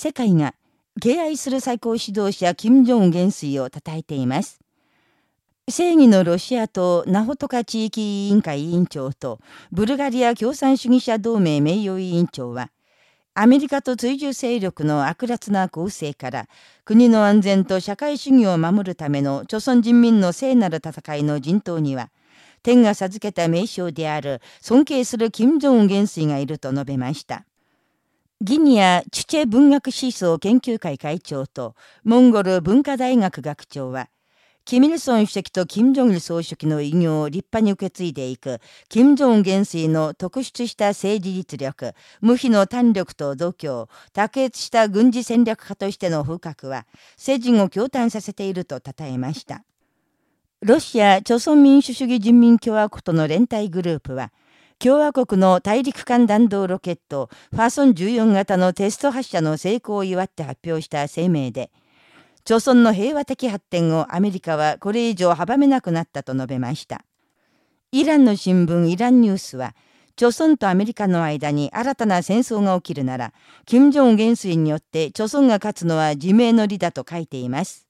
世界が敬愛する最高指導者金正恩元帥を称えています。正義のロシアとナホトカ地域委員会委員長とブルガリア共産主義者同盟名誉委員長は、アメリカと追従勢力の悪辣な構成から国の安全と社会主義を守るための朝鮮人民の聖なる戦いの陣頭には、天が授けた名称である尊敬する金正恩元帥がいると述べました。ギニア・チュチェ文学思想研究会会長とモンゴル文化大学学長は、キミルソン主席とキム・ジョンル総書記の偉業を立派に受け継いでいく、キム・ジョン元帥の特出した政治実力、無比の胆力と度胸、卓越した軍事戦略家としての風格は、世人を驚嘆させていると称えました。ロシア、朝鮮民主主義人民共和国との連帯グループは、共和国の大陸間弾道ロケット、ファーソン14型のテスト発射の成功を祝って発表した声明で、朝鮮の平和的発展をアメリカはこれ以上阻めなくなったと述べました。イランの新聞イランニュースは、朝鮮とアメリカの間に新たな戦争が起きるなら、金正恩元帥によって朝鮮が勝つのは自明の利だと書いています。